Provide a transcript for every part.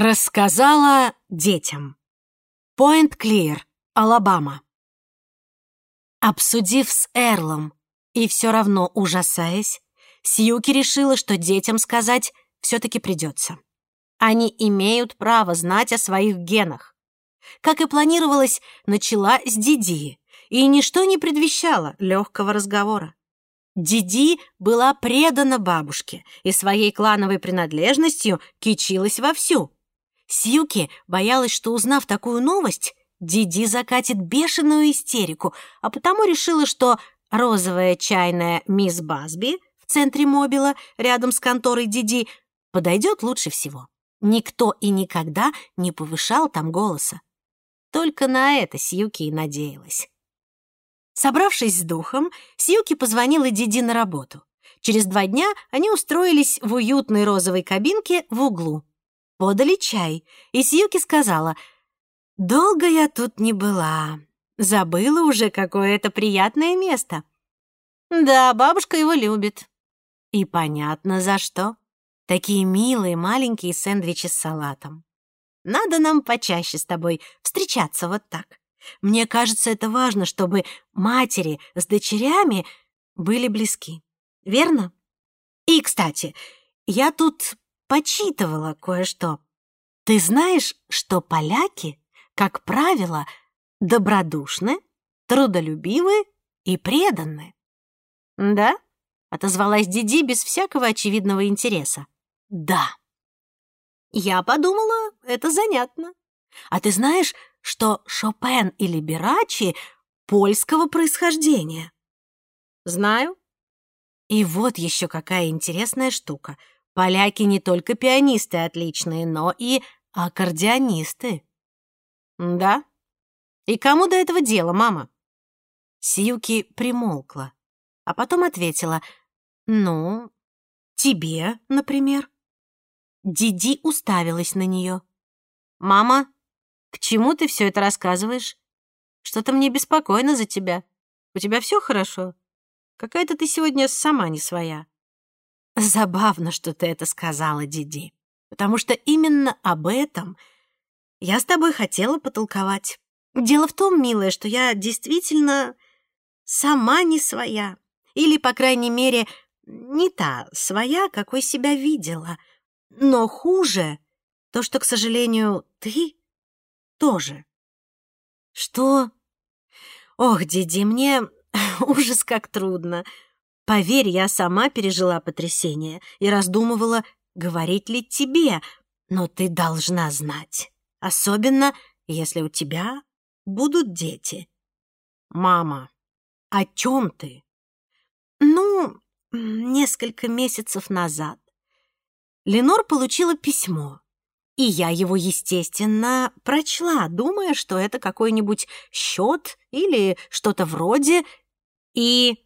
Рассказала детям. Пойнт Клир, Алабама. Обсудив с Эрлом и все равно ужасаясь, Сьюки решила, что детям сказать все-таки придется. Они имеют право знать о своих генах. Как и планировалось, начала с Диди, и ничто не предвещало легкого разговора. Диди была предана бабушке и своей клановой принадлежностью кичилась вовсю. Сьюки боялась, что, узнав такую новость, Диди закатит бешеную истерику, а потому решила, что розовая чайная мисс Басби в центре мобила, рядом с конторой Диди, подойдет лучше всего. Никто и никогда не повышал там голоса. Только на это Сьюки и надеялась. Собравшись с духом, Сьюки позвонила Диди на работу. Через два дня они устроились в уютной розовой кабинке в углу. Подали чай, и Сьюки сказала, «Долго я тут не была. Забыла уже, какое это приятное место». «Да, бабушка его любит». «И понятно, за что. Такие милые маленькие сэндвичи с салатом. Надо нам почаще с тобой встречаться вот так. Мне кажется, это важно, чтобы матери с дочерями были близки. Верно? И, кстати, я тут почитывала кое-что. Ты знаешь, что поляки, как правило, добродушны, трудолюбивы и преданы? Да? Отозвалась Диди без всякого очевидного интереса. Да. Я подумала, это занятно. А ты знаешь, что Шопен и Либерачи польского происхождения? Знаю. И вот еще какая интересная штука. Поляки не только пианисты отличные, но и аккордеонисты. Да? И кому до этого дело, мама? Сиюки примолкла, а потом ответила, «Ну, тебе, например». Диди уставилась на нее. «Мама, к чему ты все это рассказываешь? Что-то мне беспокойно за тебя. У тебя все хорошо? Какая-то ты сегодня сама не своя». Забавно, что ты это сказала, Диди, потому что именно об этом я с тобой хотела потолковать. Дело в том, милая, что я действительно сама не своя. Или, по крайней мере, не та своя, какой себя видела. Но хуже то, что, к сожалению, ты тоже. Что? Ох, Диди, мне ужас как трудно. Поверь, я сама пережила потрясение и раздумывала, говорить ли тебе, но ты должна знать. Особенно, если у тебя будут дети. Мама, о чем ты? Ну, несколько месяцев назад Ленор получила письмо, и я его, естественно, прочла, думая, что это какой-нибудь счет или что-то вроде, и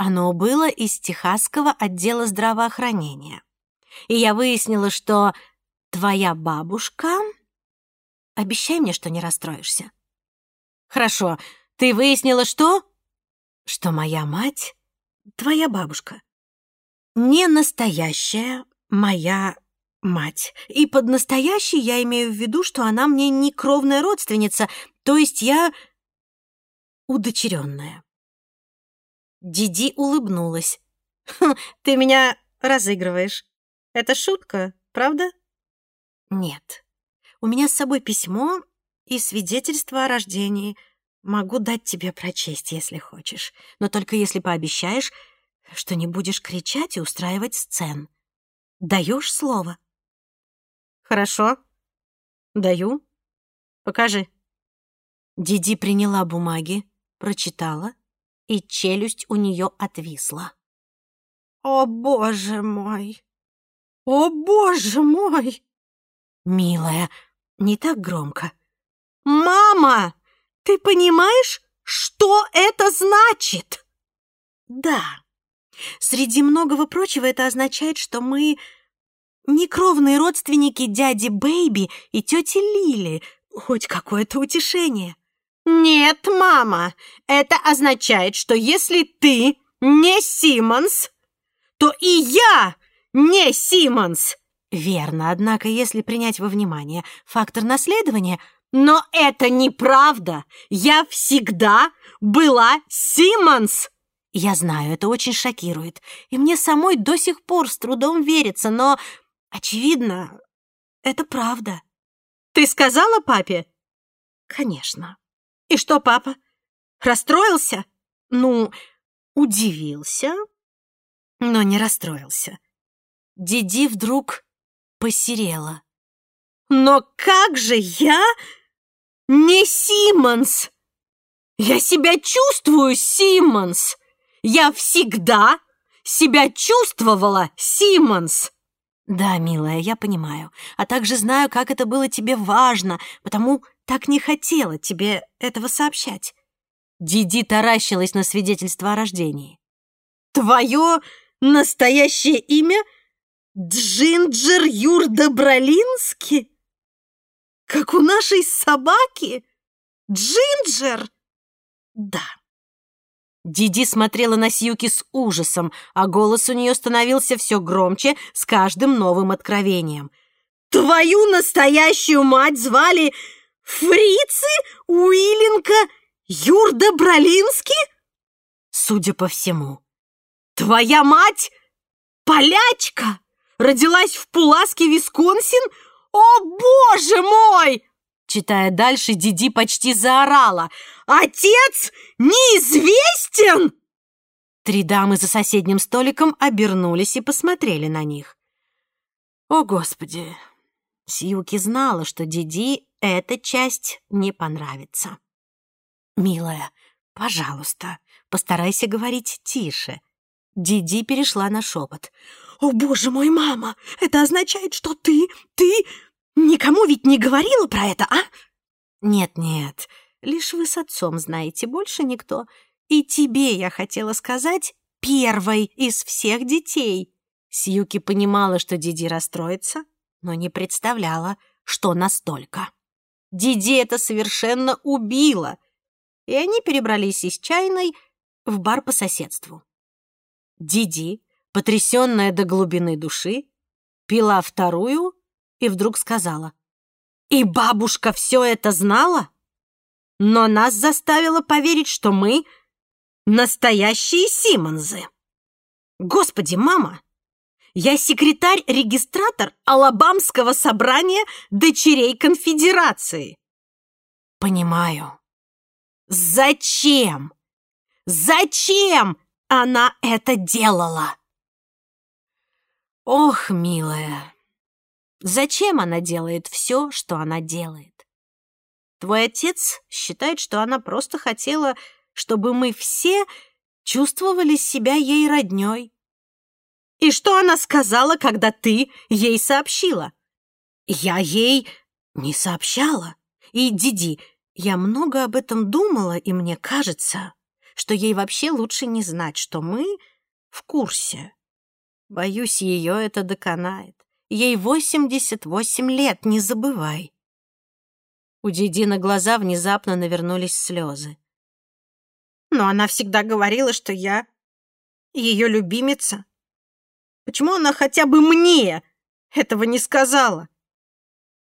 оно было из Техасского отдела здравоохранения. И я выяснила, что твоя бабушка... Обещай мне, что не расстроишься. Хорошо, ты выяснила, что... Что моя мать, твоя бабушка, не настоящая моя мать. И под настоящей я имею в виду, что она мне не кровная родственница, то есть я удочеренная. Диди улыбнулась. «Хм, «Ты меня разыгрываешь. Это шутка, правда?» «Нет. У меня с собой письмо и свидетельство о рождении. Могу дать тебе прочесть, если хочешь, но только если пообещаешь, что не будешь кричать и устраивать сцен. Даешь слово?» «Хорошо. Даю. Покажи». Диди приняла бумаги, прочитала, и челюсть у нее отвисла. «О, боже мой! О, боже мой!» «Милая, не так громко». «Мама, ты понимаешь, что это значит?» «Да. Среди многого прочего это означает, что мы некровные родственники дяди Бэйби и тети Лили. Хоть какое-то утешение». «Нет, мама, это означает, что если ты не Симмонс, то и я не Симмонс. Верно, однако, если принять во внимание фактор наследования... Но это неправда! Я всегда была Симмонс! Я знаю, это очень шокирует, и мне самой до сих пор с трудом верится, но, очевидно, это правда. Ты сказала папе? Конечно. И что папа? Расстроился? Ну, удивился, но не расстроился. Диди вдруг посерела. «Но как же я не Симмонс? Я себя чувствую Симмонс! Я всегда себя чувствовала Симмонс!» «Да, милая, я понимаю, а также знаю, как это было тебе важно, потому так не хотела тебе этого сообщать». Диди таращилась на свидетельство о рождении. «Твое настоящее имя — Джинджер Юр Добролинский? Как у нашей собаки? Джинджер? Да. Диди смотрела на Сьюки с ужасом, а голос у нее становился все громче с каждым новым откровением. «Твою настоящую мать звали Фрицы Уиллинка Юр Добролинский?» «Судя по всему». «Твоя мать полячка?» родилась в Пуласке, Висконсин? О, боже мой!» Читая дальше, Диди почти заорала. «Отец неизвестен!» Три дамы за соседним столиком обернулись и посмотрели на них. «О, Господи!» Сьюки знала, что Диди эта часть не понравится. «Милая, пожалуйста, постарайся говорить тише». Диди перешла на шепот. «О, боже мой, мама! Это означает, что ты... ты... никому ведь не говорила про это, а?» «Нет-нет, лишь вы с отцом знаете, больше никто. И тебе я хотела сказать первой из всех детей». Сьюки понимала, что Диди расстроится, но не представляла, что настолько. Диди это совершенно убило, и они перебрались из чайной в бар по соседству. Диди потрясенная до глубины души, пила вторую и вдруг сказала. «И бабушка все это знала? Но нас заставила поверить, что мы настоящие Симонзы. Господи, мама, я секретарь-регистратор Алабамского собрания дочерей конфедерации. Понимаю. Зачем? Зачем она это делала? Ох, милая, зачем она делает все, что она делает? Твой отец считает, что она просто хотела, чтобы мы все чувствовали себя ей роднёй. И что она сказала, когда ты ей сообщила? Я ей не сообщала. И, Диди, я много об этом думала, и мне кажется, что ей вообще лучше не знать, что мы в курсе. Боюсь, ее это доконает. Ей 88 лет, не забывай. У Диди на глаза внезапно навернулись слезы. Но она всегда говорила, что я ее любимица. Почему она хотя бы мне этого не сказала?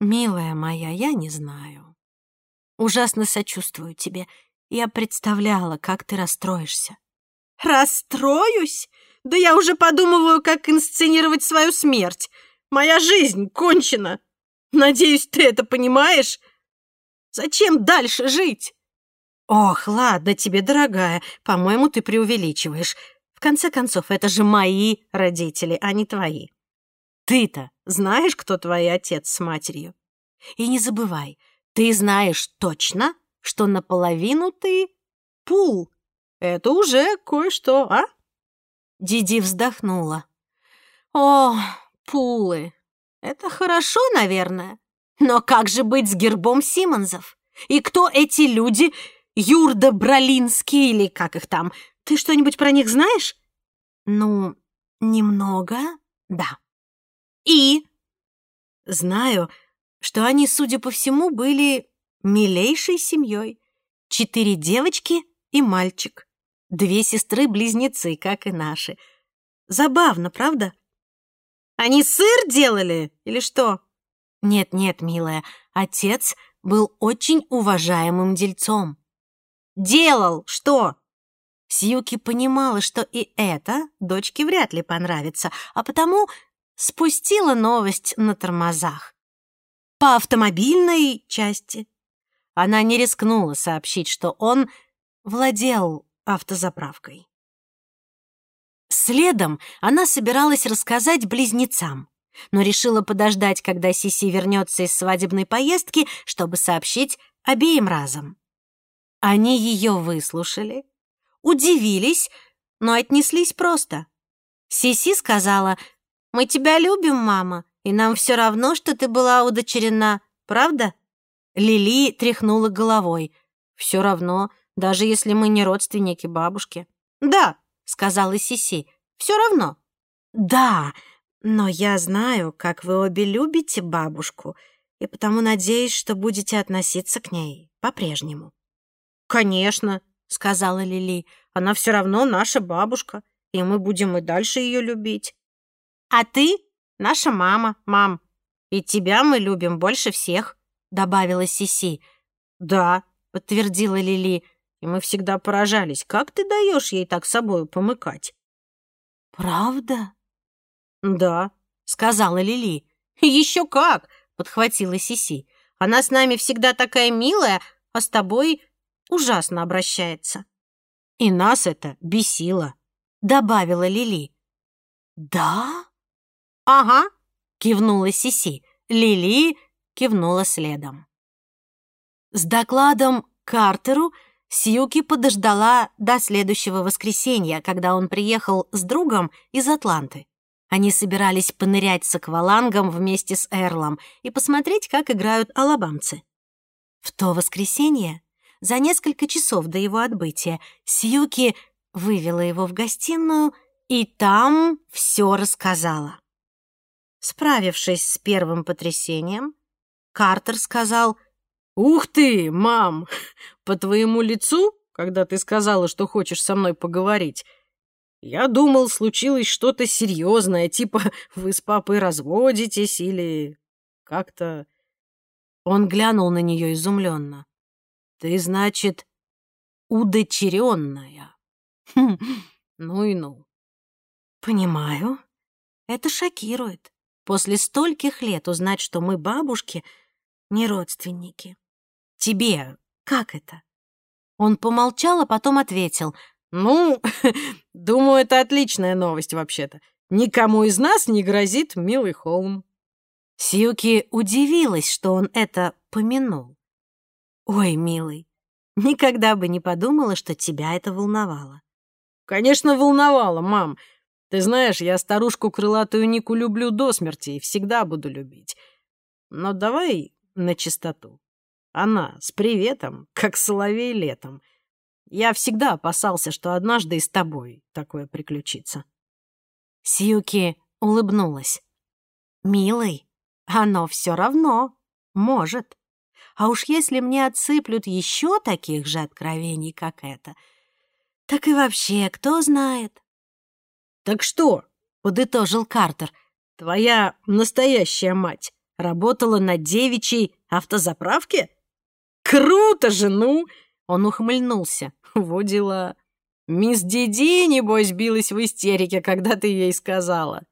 Милая моя, я не знаю. Ужасно сочувствую тебе. Я представляла, как ты расстроишься. Расстроюсь? Да я уже подумываю, как инсценировать свою смерть. Моя жизнь кончена. Надеюсь, ты это понимаешь? Зачем дальше жить? Ох, ладно тебе, дорогая. По-моему, ты преувеличиваешь. Конце концов, это же мои родители, а не твои. Ты-то знаешь, кто твой отец с матерью? И не забывай, ты знаешь точно, что наполовину ты пул. Это уже кое-что, а? Диди вздохнула. «О, пулы! Это хорошо, наверное. Но как же быть с гербом Симонзов? И кто эти люди? Юрда Бралинский или как их там? Ты что-нибудь про них знаешь?» «Ну, немного, да». «И?» «Знаю, что они, судя по всему, были милейшей семьей. Четыре девочки и мальчик. Две сестры-близнецы, как и наши. Забавно, правда? Они сыр делали или что?» «Нет-нет, милая, отец был очень уважаемым дельцом». «Делал что?» Сьюки понимала, что и это дочке вряд ли понравится, а потому спустила новость на тормозах. По автомобильной части. Она не рискнула сообщить, что он владел автозаправкой. Следом она собиралась рассказать близнецам, но решила подождать, когда Сиси вернется из свадебной поездки, чтобы сообщить обеим разом. Они ее выслушали, удивились, но отнеслись просто. Сиси сказала, «Мы тебя любим, мама, и нам все равно, что ты была удочерена, правда?» Лили тряхнула головой. «Все равно, даже если мы не родственники бабушки». «Да», — сказала Сиси, — «все равно». «Да, но я знаю, как вы обе любите бабушку, и потому надеюсь, что будете относиться к ней по-прежнему». «Конечно», — сказала Лили, — «она все равно наша бабушка, и мы будем и дальше ее любить». «А ты наша мама, мам, и тебя мы любим больше всех», — добавила Сиси. «Да», — подтвердила Лили, — и мы всегда поражались, как ты даешь ей так собою помыкать. «Правда?» «Да», — сказала Лили. «Еще как!» — подхватила Сиси. «Она с нами всегда такая милая, а с тобой ужасно обращается». «И нас это бесило», — добавила Лили. «Да?» «Ага», — кивнула Сиси. Лили кивнула следом. С докладом Картеру Сьюки подождала до следующего воскресенья, когда он приехал с другом из Атланты. Они собирались понырять с аквалангом вместе с Эрлом и посмотреть, как играют алабамцы. В то воскресенье, за несколько часов до его отбытия, Сьюки вывела его в гостиную и там все рассказала. Справившись с первым потрясением, Картер сказал, «Ух ты, мам! По твоему лицу, когда ты сказала, что хочешь со мной поговорить, я думал, случилось что-то серьезное, типа вы с папой разводитесь или как-то...» Он глянул на нее изумленно. «Ты, значит, удочеренная?» хм, «Ну и ну». «Понимаю. Это шокирует. После стольких лет узнать, что мы бабушки, не родственники. Тебе как это?» Он помолчал, а потом ответил. «Ну, думаю, это отличная новость вообще-то. Никому из нас не грозит милый холм». Сьюки удивилась, что он это помянул. «Ой, милый, никогда бы не подумала, что тебя это волновало». «Конечно, волновало, мам. Ты знаешь, я старушку крылатую Нику люблю до смерти и всегда буду любить. Но давай на чистоту. Она с приветом, как соловей летом. Я всегда опасался, что однажды и с тобой такое приключится. Сьюки улыбнулась. «Милый, оно все равно может. А уж если мне отсыплют еще таких же откровений, как это, так и вообще, кто знает?» «Так что?» — подытожил Картер. «Твоя настоящая мать работала на девичьей автозаправке?» Круто же, ну!» Он ухмыльнулся. «Во дела. Мисс Диди, небось, билась в истерике, когда ты ей сказала».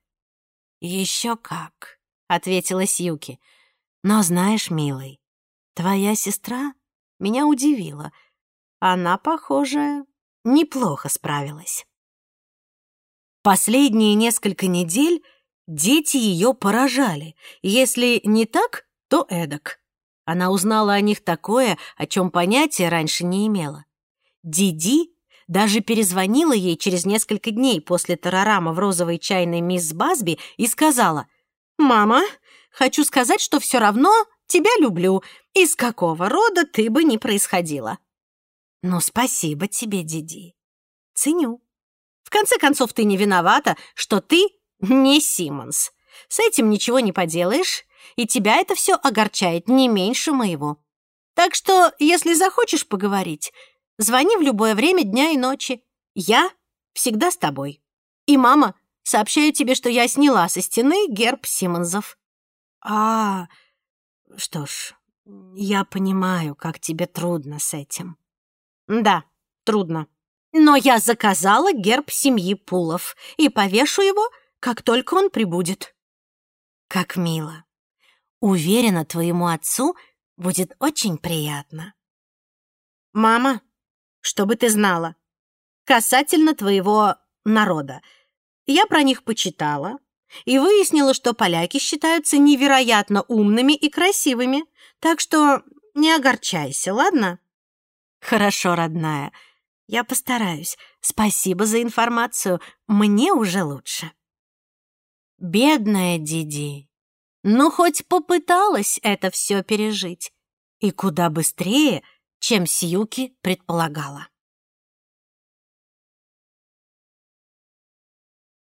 «Еще как», — ответила Сьюки. «Но знаешь, милый, твоя сестра меня удивила. Она, похоже, неплохо справилась». Последние несколько недель дети ее поражали. Если не так, то эдак. Она узнала о них такое, о чем понятия раньше не имела. Диди даже перезвонила ей через несколько дней после тарарама в розовой чайной мисс Базби и сказала, «Мама, хочу сказать, что все равно тебя люблю, из какого рода ты бы ни происходила». «Ну, спасибо тебе, Диди. Ценю. В конце концов, ты не виновата, что ты не Симмонс. С этим ничего не поделаешь, и тебя это все огорчает не меньше моего. Так что, если захочешь поговорить, звони в любое время дня и ночи. Я всегда с тобой. И мама Сообщаю тебе, что я сняла со стены герб Симмонсов». «А, что ж, я понимаю, как тебе трудно с этим». «Да, трудно. Но я заказала герб семьи Пулов и повешу его, как только он прибудет». «Как мило. Уверена, твоему отцу будет очень приятно». «Мама, чтобы ты знала, касательно твоего народа, я про них почитала и выяснила, что поляки считаются невероятно умными и красивыми, так что не огорчайся, ладно?» «Хорошо, родная. Я постараюсь. Спасибо за информацию. Мне уже лучше». Бедная Диди. Ну, хоть попыталась это все пережить. И куда быстрее, чем Сьюки предполагала.